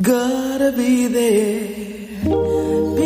Gotta be there,